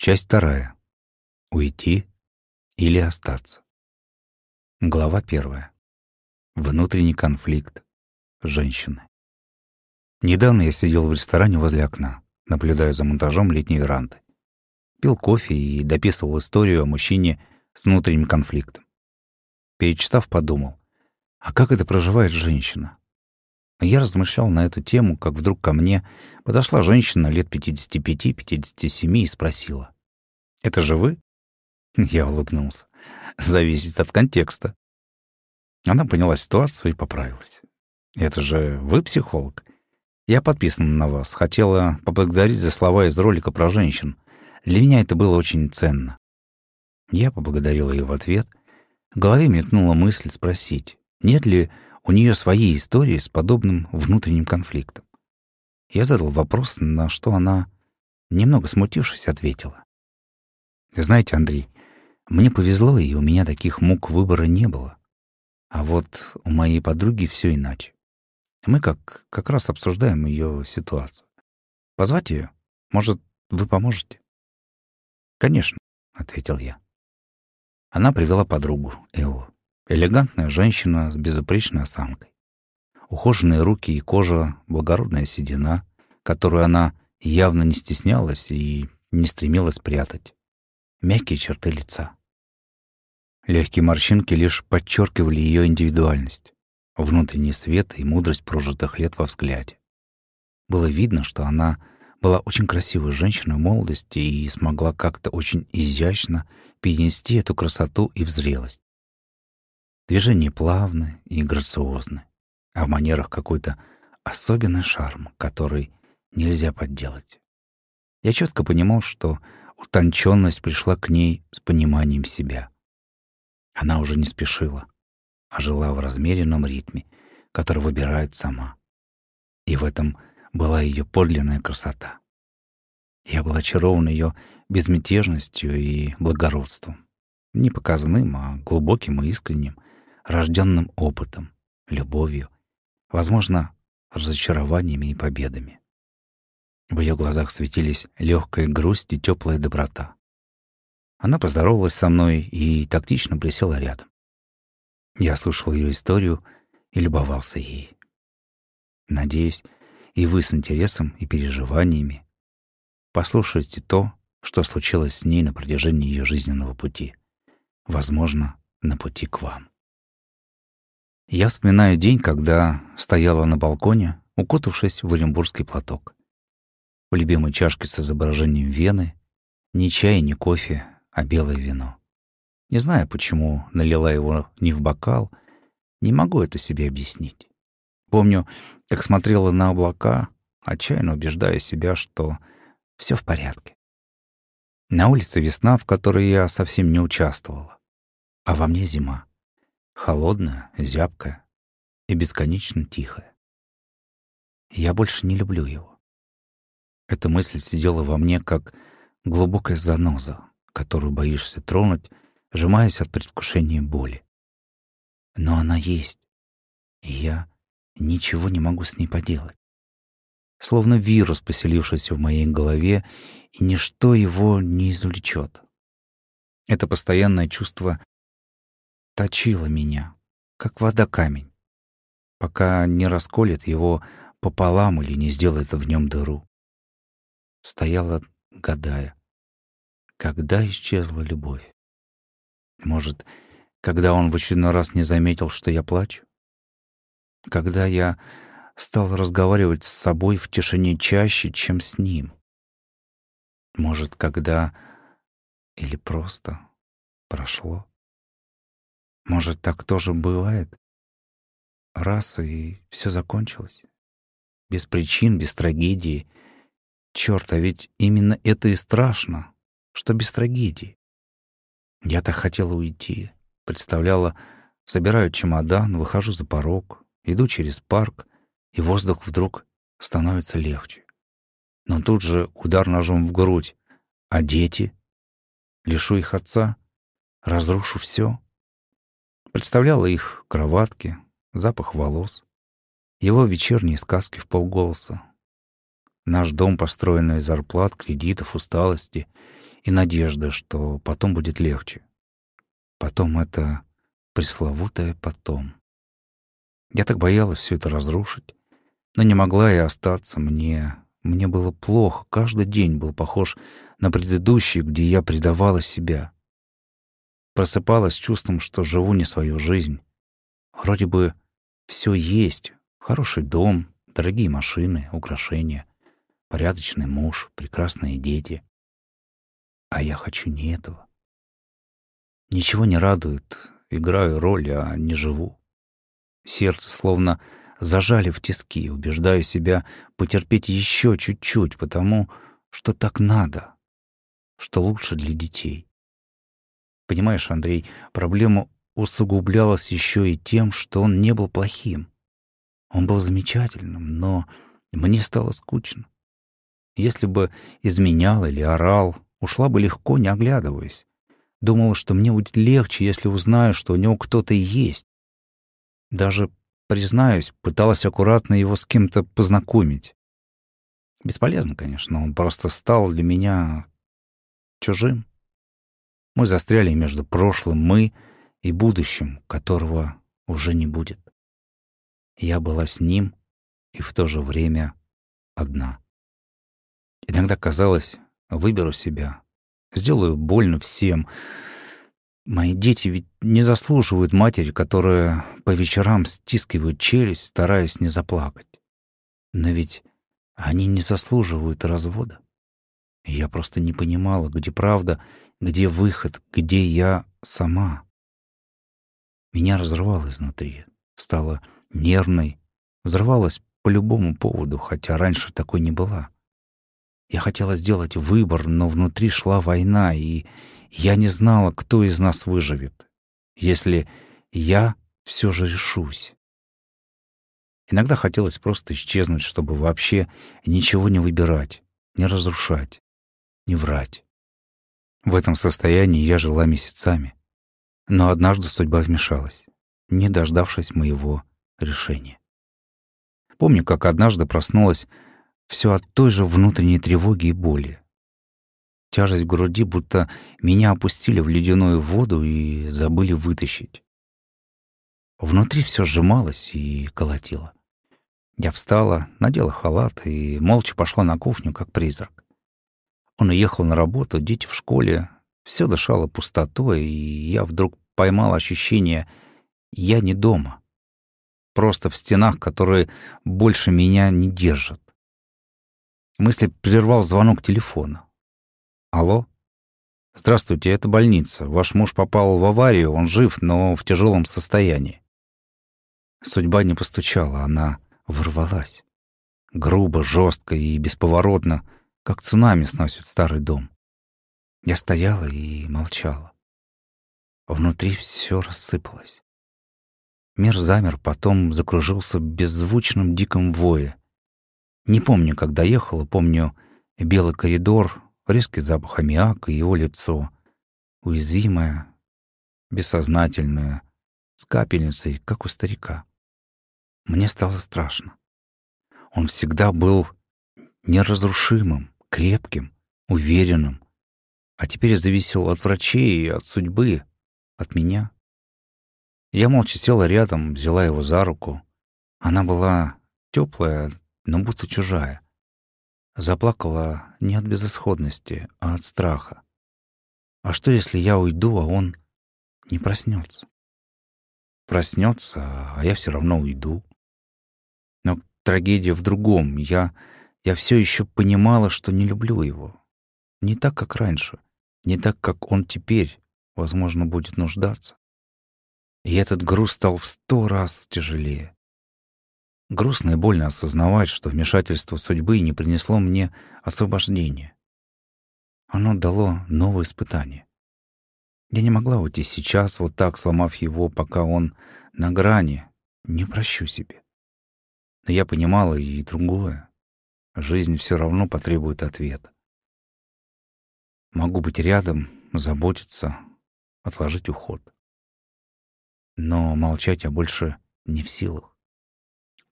Часть вторая. Уйти или остаться. Глава первая. Внутренний конфликт женщины. Недавно я сидел в ресторане возле окна, наблюдая за монтажом летней веранды. Пил кофе и дописывал историю о мужчине с внутренним конфликтом. Перечитав, подумал, а как это проживает женщина? Я размышлял на эту тему, как вдруг ко мне подошла женщина лет 55-57 и спросила. «Это же вы?» Я улыбнулся. «Зависит от контекста». Она поняла ситуацию и поправилась. «Это же вы психолог?» «Я подписан на вас. Хотела поблагодарить за слова из ролика про женщин. Для меня это было очень ценно». Я поблагодарил ее в ответ. В голове мелькнула мысль спросить, нет ли у нее свои истории с подобным внутренним конфликтом. Я задал вопрос, на что она, немного смутившись, ответила. «Знаете, Андрей, мне повезло, и у меня таких мук выбора не было. А вот у моей подруги все иначе. Мы как, как раз обсуждаем ее ситуацию. Позвать ее? Может, вы поможете?» «Конечно», — ответил я. Она привела подругу, Эллу. Элегантная женщина с безупречной осанкой. Ухоженные руки и кожа, благородная седина, которую она явно не стеснялась и не стремилась прятать. Мягкие черты лица. Легкие морщинки лишь подчеркивали ее индивидуальность, внутренний свет и мудрость прожитых лет во взгляде. Было видно, что она была очень красивой женщиной в молодости и смогла как-то очень изящно перенести эту красоту и в. Движения плавны и грациозны, а в манерах какой-то особенный шарм, который нельзя подделать. Я четко понимал, что утонченность пришла к ней с пониманием себя. Она уже не спешила, а жила в размеренном ритме, который выбирает сама. И в этом была ее подлинная красота. Я был очарован ее безмятежностью и благородством. Не показным, а глубоким и искренним, рожденным опытом, любовью, возможно, разочарованиями и победами. В ее глазах светились легкая грусть и теплая доброта. Она поздоровалась со мной и тактично присела рядом. Я слушал ее историю и любовался ей. Надеюсь, и вы с интересом и переживаниями послушаете то, что случилось с ней на протяжении ее жизненного пути. Возможно, на пути к вам. Я вспоминаю день, когда стояла на балконе, укутавшись в оренбургский платок. У любимой чашки с изображением Вены ни чай, ни кофе, а белое вино. Не знаю, почему налила его не в бокал, не могу это себе объяснить. Помню, как смотрела на облака, отчаянно убеждая себя, что все в порядке. На улице весна, в которой я совсем не участвовала, а во мне зима холодная, зябкая и бесконечно тихая. Я больше не люблю его. Эта мысль сидела во мне, как глубокая заноза, которую боишься тронуть, сжимаясь от предвкушения боли. Но она есть, и я ничего не могу с ней поделать. Словно вирус, поселившийся в моей голове, и ничто его не извлечет. Это постоянное чувство точила меня, как вода камень, пока не расколет его пополам или не сделает в нем дыру. Стояла, гадая, когда исчезла любовь. Может, когда он в очередной раз не заметил, что я плачу? Когда я стал разговаривать с собой в тишине чаще, чем с ним? Может, когда... Или просто прошло? Может, так тоже бывает? Раз и все закончилось. Без причин, без трагедии. Черт, а ведь именно это и страшно, что без трагедии. Я так хотела уйти. Представляла, собираю чемодан, выхожу за порог, иду через парк, и воздух вдруг становится легче. Но тут же удар ножом в грудь. А дети? Лишу их отца? Разрушу все? Представляла их кроватки, запах волос, его вечерние сказки в полголоса. Наш дом, построенный из зарплат, кредитов, усталости и надежда, что потом будет легче. Потом это пресловутое «потом». Я так боялась все это разрушить, но не могла и остаться. Мне, мне было плохо, каждый день был похож на предыдущий, где я предавала себя. Просыпалась с чувством, что живу не свою жизнь. Вроде бы все есть. Хороший дом, дорогие машины, украшения, порядочный муж, прекрасные дети. А я хочу не этого. Ничего не радует, играю роль, а не живу. Сердце словно зажали в тиски, убеждаю себя потерпеть еще чуть-чуть, потому что так надо, что лучше для детей. Понимаешь, Андрей, проблема усугублялась еще и тем, что он не был плохим. Он был замечательным, но мне стало скучно. Если бы изменял или орал, ушла бы легко, не оглядываясь. Думала, что мне будет легче, если узнаю, что у него кто-то есть. Даже, признаюсь, пыталась аккуратно его с кем-то познакомить. Бесполезно, конечно, он просто стал для меня чужим. Мы застряли между прошлым «мы» и будущим, которого уже не будет. Я была с ним и в то же время одна. Иногда казалось, выберу себя, сделаю больно всем. Мои дети ведь не заслуживают матери, которая по вечерам стискивает челюсть, стараясь не заплакать. Но ведь они не заслуживают развода. Я просто не понимала, где правда, где выход, где я сама. Меня разрывало изнутри, стало нервной, взрывалась по любому поводу, хотя раньше такой не была. Я хотела сделать выбор, но внутри шла война, и я не знала, кто из нас выживет, если я все же решусь. Иногда хотелось просто исчезнуть, чтобы вообще ничего не выбирать, не разрушать, не врать. В этом состоянии я жила месяцами. Но однажды судьба вмешалась, не дождавшись моего решения. Помню, как однажды проснулась все от той же внутренней тревоги и боли. Тяжесть в груди, будто меня опустили в ледяную воду и забыли вытащить. Внутри все сжималось и колотило. Я встала, надела халат и молча пошла на кухню, как призрак. Он уехал на работу, дети в школе, все дышало пустотой, и я вдруг поймал ощущение «я не дома». Просто в стенах, которые больше меня не держат. Мысли прервал звонок телефона. «Алло?» «Здравствуйте, это больница. Ваш муж попал в аварию, он жив, но в тяжелом состоянии». Судьба не постучала, она ворвалась. Грубо, жестко и бесповоротно, как цунами сносит старый дом. Я стояла и молчала. Внутри все рассыпалось. Мир замер, потом закружился беззвучным диком вое. Не помню, как доехала, помню белый коридор, резкий запах аммиака и его лицо. Уязвимое, бессознательное, с капельницей, как у старика. Мне стало страшно. Он всегда был неразрушимым, крепким, уверенным, а теперь зависел от врачей и от судьбы, от меня. Я молча села рядом, взяла его за руку. Она была теплая, но будто чужая. Заплакала не от безысходности, а от страха. А что, если я уйду, а он не проснется? Проснется, а я все равно уйду. Но трагедия в другом. Я, я все еще понимала, что не люблю его. Не так, как раньше. Не так, как он теперь, возможно, будет нуждаться. И этот груз стал в сто раз тяжелее. Грустно и больно осознавать, что вмешательство судьбы не принесло мне освобождения. Оно дало новое испытание. Я не могла уйти сейчас, вот так, сломав его, пока он на грани. Не прощу себе. Но я понимала и другое. Жизнь все равно потребует ответа. Могу быть рядом, заботиться, отложить уход. Но молчать я больше не в силах.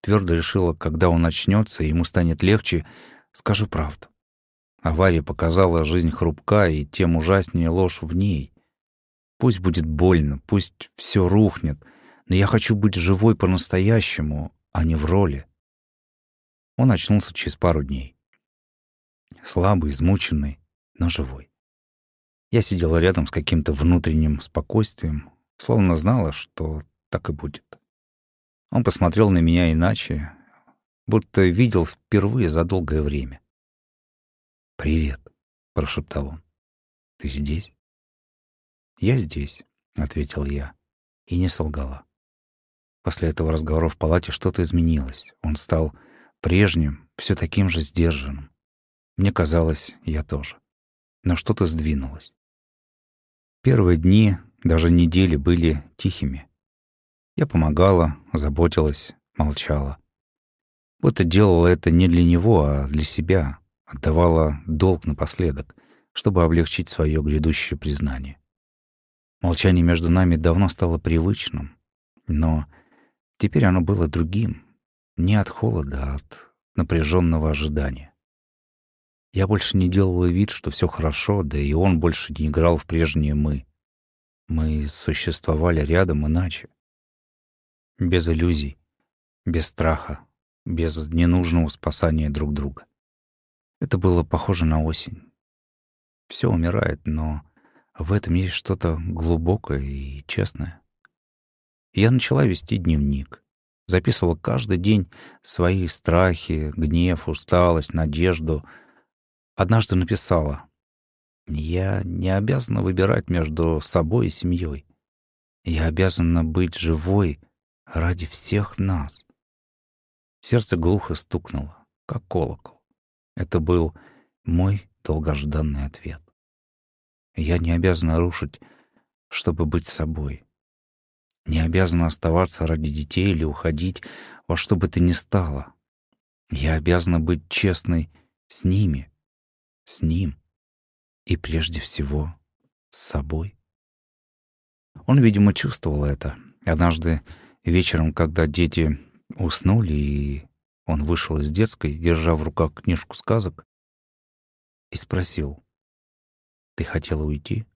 Твердо решила, когда он начнется ему станет легче, скажу правду. Авария показала жизнь хрупка, и тем ужаснее ложь в ней. Пусть будет больно, пусть все рухнет, но я хочу быть живой по-настоящему, а не в роли. Он очнулся через пару дней. Слабый, измученный, но живой. Я сидела рядом с каким-то внутренним спокойствием, словно знала, что так и будет. Он посмотрел на меня иначе, будто видел впервые за долгое время. «Привет», — прошептал он. «Ты здесь?» «Я здесь», — ответил я, и не солгала. После этого разговора в палате что-то изменилось. Он стал прежним, все таким же сдержанным. Мне казалось, я тоже. Но что-то сдвинулось. Первые дни, даже недели были тихими. Я помогала, заботилась, молчала. Будто делала это не для него, а для себя, отдавала долг напоследок, чтобы облегчить свое грядущее признание. Молчание между нами давно стало привычным, но теперь оно было другим, не от холода, а от напряженного ожидания. Я больше не делала вид, что все хорошо, да и он больше не играл в прежние «мы». Мы существовали рядом иначе. Без иллюзий, без страха, без ненужного спасания друг друга. Это было похоже на осень. Все умирает, но в этом есть что-то глубокое и честное. Я начала вести дневник. Записывала каждый день свои страхи, гнев, усталость, надежду. Однажды написала «Я не обязана выбирать между собой и семьей. Я обязана быть живой ради всех нас». Сердце глухо стукнуло, как колокол. Это был мой долгожданный ответ. Я не обязана рушить, чтобы быть собой. Не обязана оставаться ради детей или уходить во что бы то ни стало. Я обязана быть честной с ними, с ним и прежде всего с собой. Он, видимо, чувствовал это. Однажды вечером, когда дети уснули, и он вышел из детской, держа в руках книжку сказок, и спросил, ты хотела уйти?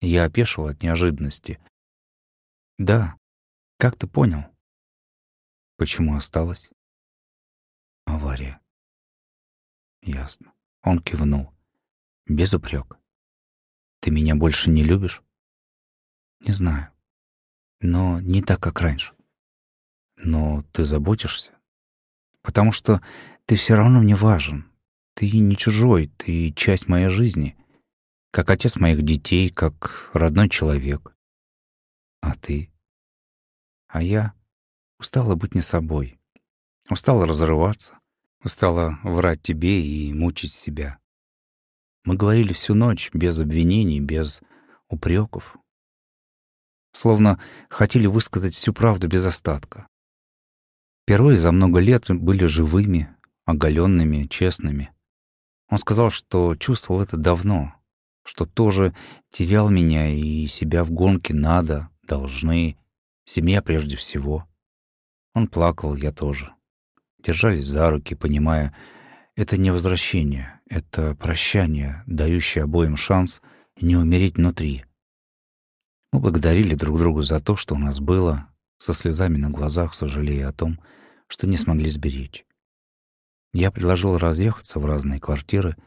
Я опешил от неожиданности. Да. Как ты понял? Почему осталась? Авария. Ясно. Он кивнул. Без упрека. Ты меня больше не любишь? Не знаю. Но не так, как раньше. Но ты заботишься? Потому что ты все равно мне важен. Ты не чужой, ты часть моей жизни как отец моих детей, как родной человек. А ты? А я устала быть не собой. Устала разрываться. Устала врать тебе и мучить себя. Мы говорили всю ночь без обвинений, без упреков. Словно хотели высказать всю правду без остатка. Впервые за много лет были живыми, оголенными, честными. Он сказал, что чувствовал это давно, что тоже терял меня и себя в гонке надо, должны, семья прежде всего. Он плакал, я тоже. Держались за руки, понимая, это не возвращение, это прощание, дающее обоим шанс не умереть внутри. Мы благодарили друг друга за то, что у нас было, со слезами на глазах, сожалея о том, что не смогли сберечь. Я предложил разъехаться в разные квартиры —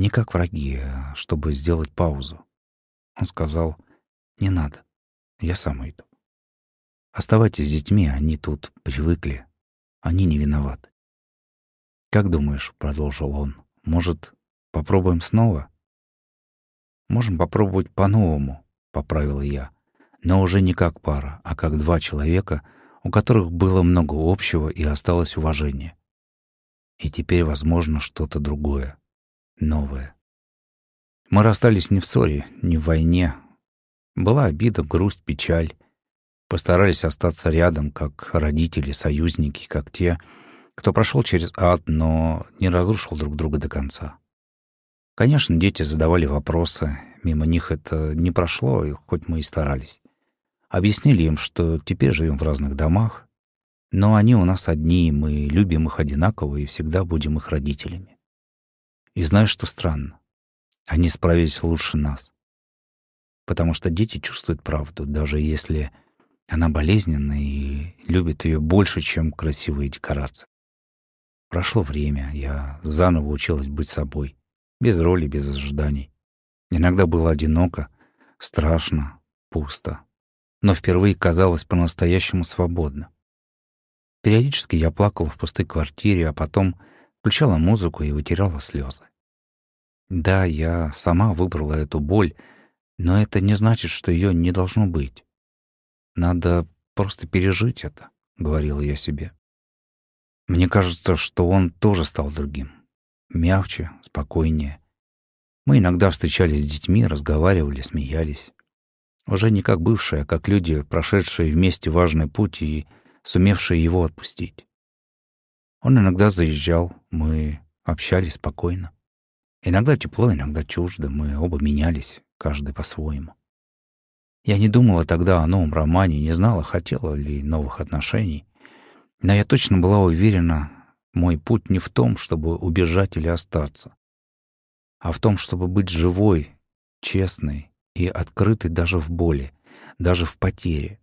не как враги, а чтобы сделать паузу. Он сказал, «Не надо, я сам уйду. Оставайтесь с детьми, они тут привыкли, они не виноваты». «Как думаешь?» — продолжил он. «Может, попробуем снова?» «Можем попробовать по-новому», — поправил я. «Но уже не как пара, а как два человека, у которых было много общего и осталось уважение. И теперь, возможно, что-то другое новое. Мы расстались не в ссоре, не в войне. Была обида, грусть, печаль. Постарались остаться рядом, как родители, союзники, как те, кто прошел через ад, но не разрушил друг друга до конца. Конечно, дети задавали вопросы, мимо них это не прошло, хоть мы и старались. Объяснили им, что теперь живем в разных домах, но они у нас одни, мы любим их одинаково и всегда будем их родителями. И знаешь, что странно? Они справились лучше нас. Потому что дети чувствуют правду, даже если она болезненна и любит ее больше, чем красивые декорации. Прошло время, я заново училась быть собой, без роли, без ожиданий. Иногда было одиноко, страшно, пусто, но впервые казалось по-настоящему свободно. Периодически я плакала в пустой квартире, а потом включала музыку и вытирала слезы. Да, я сама выбрала эту боль, но это не значит, что ее не должно быть. Надо просто пережить это, — говорила я себе. Мне кажется, что он тоже стал другим. Мягче, спокойнее. Мы иногда встречались с детьми, разговаривали, смеялись. Уже не как бывшие, а как люди, прошедшие вместе важный путь и сумевшие его отпустить. Он иногда заезжал, мы общались спокойно. Иногда тепло, иногда чуждо, мы оба менялись, каждый по-своему. Я не думала тогда о новом романе, не знала, хотела ли новых отношений. Но я точно была уверена, мой путь не в том, чтобы убежать или остаться, а в том, чтобы быть живой, честной и открытой даже в боли, даже в потере.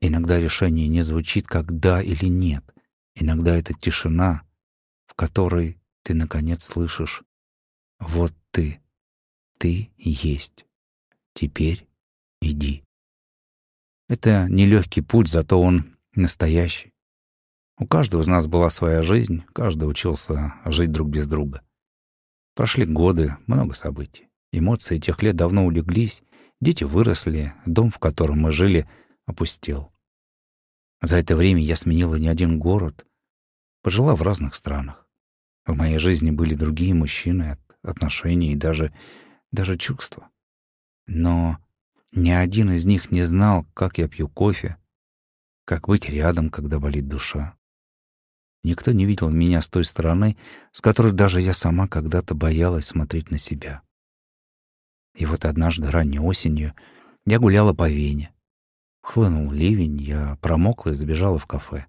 Иногда решение не звучит как «да» или «нет». Иногда это тишина, в которой ты, наконец, слышишь «вот ты, ты есть, теперь иди». Это нелегкий путь, зато он настоящий. У каждого из нас была своя жизнь, каждый учился жить друг без друга. Прошли годы, много событий. Эмоции тех лет давно улеглись, дети выросли, дом, в котором мы жили, опустел. За это время я сменила не один город, пожила в разных странах. В моей жизни были другие мужчины, отношения и даже, даже чувства. Но ни один из них не знал, как я пью кофе, как быть рядом, когда болит душа. Никто не видел меня с той стороны, с которой даже я сама когда-то боялась смотреть на себя. И вот однажды ранней осенью я гуляла по Вене. Хлынул ливень, я промокла и забежала в кафе.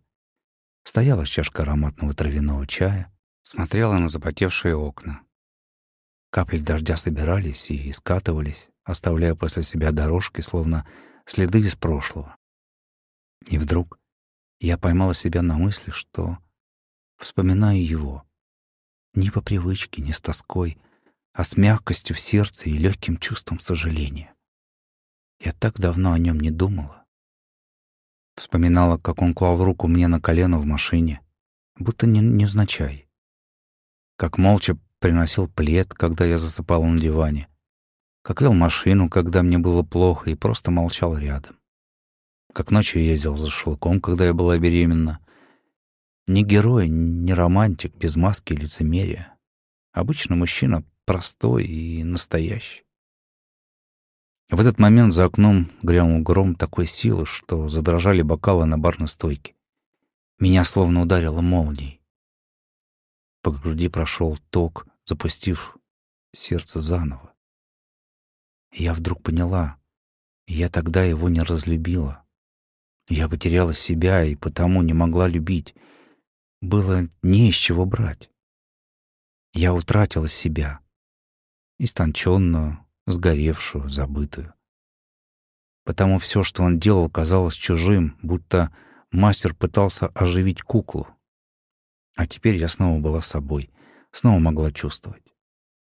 Стояла чашка ароматного травяного чая, смотрела на запотевшие окна. Капли дождя собирались и скатывались, оставляя после себя дорожки, словно следы из прошлого. И вдруг я поймала себя на мысли, что вспоминаю его. Не по привычке, не с тоской, а с мягкостью в сердце и легким чувством сожаления. Я так давно о нем не думала. Вспоминала, как он клал руку мне на колено в машине, будто не, невзначай. Как молча приносил плед, когда я засыпала на диване. Как вел машину, когда мне было плохо, и просто молчал рядом. Как ночью ездил за шашлыком, когда я была беременна. Не герой, не романтик, без маски и лицемерия. Обычно мужчина простой и настоящий. В этот момент за окном грянул гром такой силы, что задрожали бокалы на барной стойке. Меня словно ударило молнией. По груди прошел ток, запустив сердце заново. Я вдруг поняла, я тогда его не разлюбила. Я потеряла себя и потому не могла любить. Было не из чего брать. Я утратила себя, истонченную, сгоревшую, забытую. Потому все, что он делал, казалось чужим, будто мастер пытался оживить куклу. А теперь я снова была собой, снова могла чувствовать.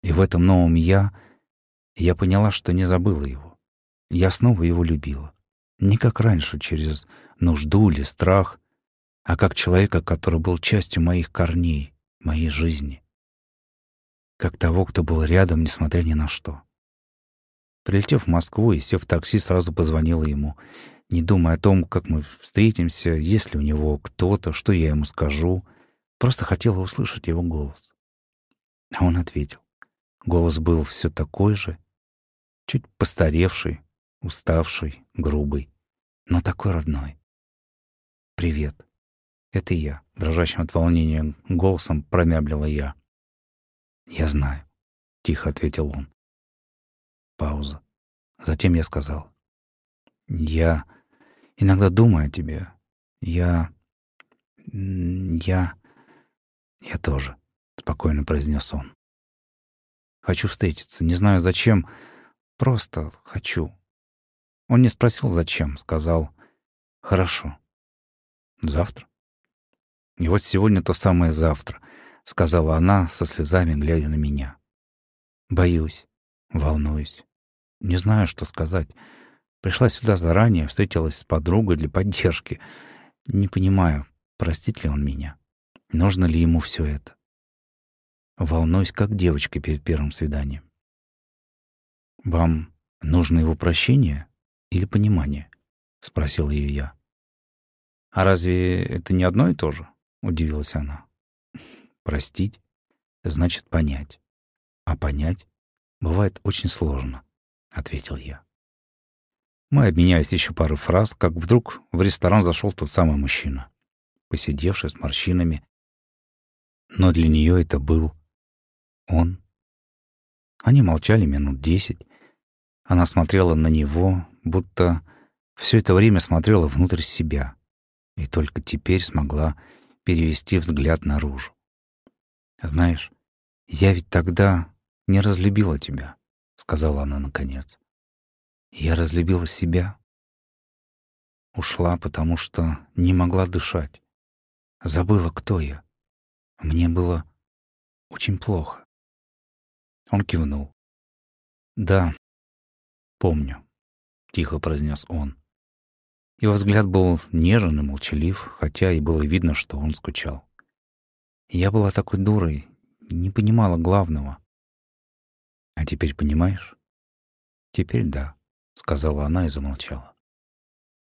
И в этом новом «я» я поняла, что не забыла его. Я снова его любила. Не как раньше, через нужду или страх, а как человека, который был частью моих корней, моей жизни. Как того, кто был рядом, несмотря ни на что. Прилетев в Москву и сев в такси, сразу позвонила ему, не думая о том, как мы встретимся, есть ли у него кто-то, что я ему скажу. Просто хотела услышать его голос. А он ответил. Голос был все такой же, чуть постаревший, уставший, грубый, но такой родной. «Привет. Это я», — дрожащим от волнения голосом промямлила я. «Я знаю», — тихо ответил он. Пауза. Затем я сказал. «Я иногда думаю о тебе. Я... я... я тоже», — спокойно произнес он. Хочу встретиться. Не знаю зачем. Просто хочу. Он не спросил, зачем. Сказал, хорошо. Завтра. И вот сегодня то самое завтра, сказала она со слезами, глядя на меня. Боюсь, волнуюсь. Не знаю, что сказать. Пришла сюда заранее, встретилась с подругой для поддержки. Не понимаю, простит ли он меня. Нужно ли ему все это? Волнуюсь, как девочка перед первым свиданием. «Вам нужно его прощение или понимание?» — спросил ее я. «А разве это не одно и то же?» — удивилась она. «Простить значит понять, а понять бывает очень сложно», — ответил я. Мы обменялись еще пару фраз, как вдруг в ресторан зашел тот самый мужчина, посидевший с морщинами. Но для нее это был он. Они молчали минут десять. Она смотрела на него, будто все это время смотрела внутрь себя, и только теперь смогла перевести взгляд наружу. «Знаешь, я ведь тогда не разлюбила тебя», — сказала она наконец. «Я разлюбила себя. Ушла, потому что не могла дышать. Забыла, кто я. Мне было очень плохо. Он кивнул. «Да, помню», — тихо произнес он. Его взгляд был нежен и молчалив, хотя и было видно, что он скучал. Я была такой дурой, не понимала главного. «А теперь понимаешь?» «Теперь да», — сказала она и замолчала.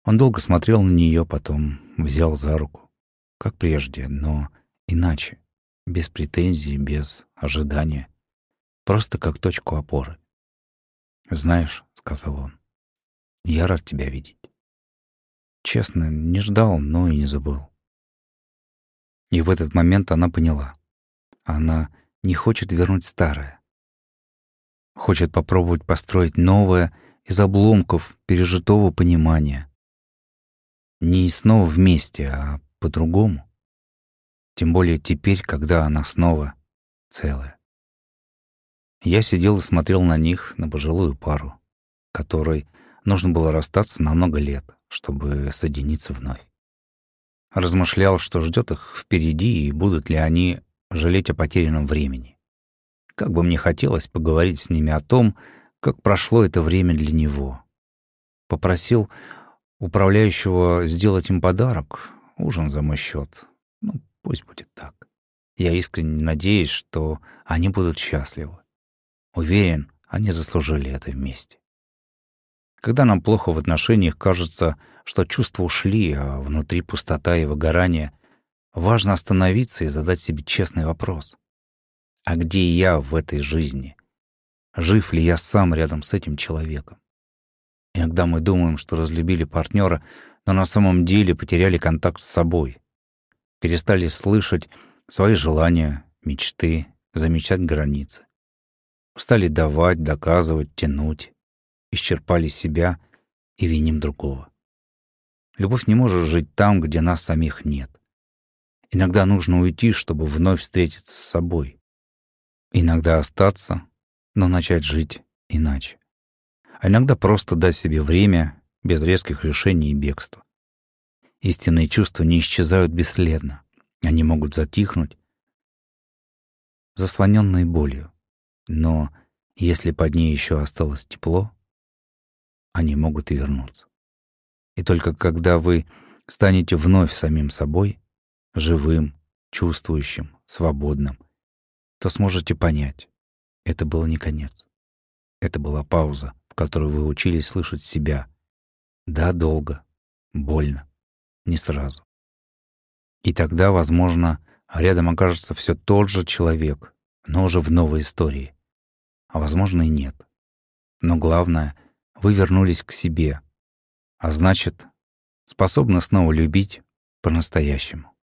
Он долго смотрел на нее, потом взял за руку, как прежде, но иначе, без претензий, без ожидания просто как точку опоры. «Знаешь», — сказал он, — «я рад тебя видеть». Честно, не ждал, но и не забыл. И в этот момент она поняла. Она не хочет вернуть старое. Хочет попробовать построить новое из обломков пережитого понимания. Не снова вместе, а по-другому. Тем более теперь, когда она снова целая. Я сидел и смотрел на них, на пожилую пару, которой нужно было расстаться на много лет, чтобы соединиться вновь. Размышлял, что ждет их впереди и будут ли они жалеть о потерянном времени. Как бы мне хотелось поговорить с ними о том, как прошло это время для него. Попросил управляющего сделать им подарок, ужин за мой счет. Ну, пусть будет так. Я искренне надеюсь, что они будут счастливы. Уверен, они заслужили это вместе. Когда нам плохо в отношениях, кажется, что чувства ушли, а внутри пустота и выгорание, важно остановиться и задать себе честный вопрос. А где я в этой жизни? Жив ли я сам рядом с этим человеком? Иногда мы думаем, что разлюбили партнера, но на самом деле потеряли контакт с собой. Перестали слышать свои желания, мечты, замечать границы. Стали давать, доказывать, тянуть. Исчерпали себя и виним другого. Любовь не может жить там, где нас самих нет. Иногда нужно уйти, чтобы вновь встретиться с собой. Иногда остаться, но начать жить иначе. А иногда просто дать себе время без резких решений и бегства. Истинные чувства не исчезают бесследно. Они могут затихнуть, заслоненные болью. Но если под ней еще осталось тепло, они могут и вернуться. И только когда вы станете вновь самим собой, живым, чувствующим, свободным, то сможете понять, это был не конец. Это была пауза, в которой вы учились слышать себя. Да, долго, больно, не сразу. И тогда, возможно, рядом окажется все тот же человек, но уже в новой истории. А возможно и нет. Но главное, вы вернулись к себе, а значит, способны снова любить по-настоящему.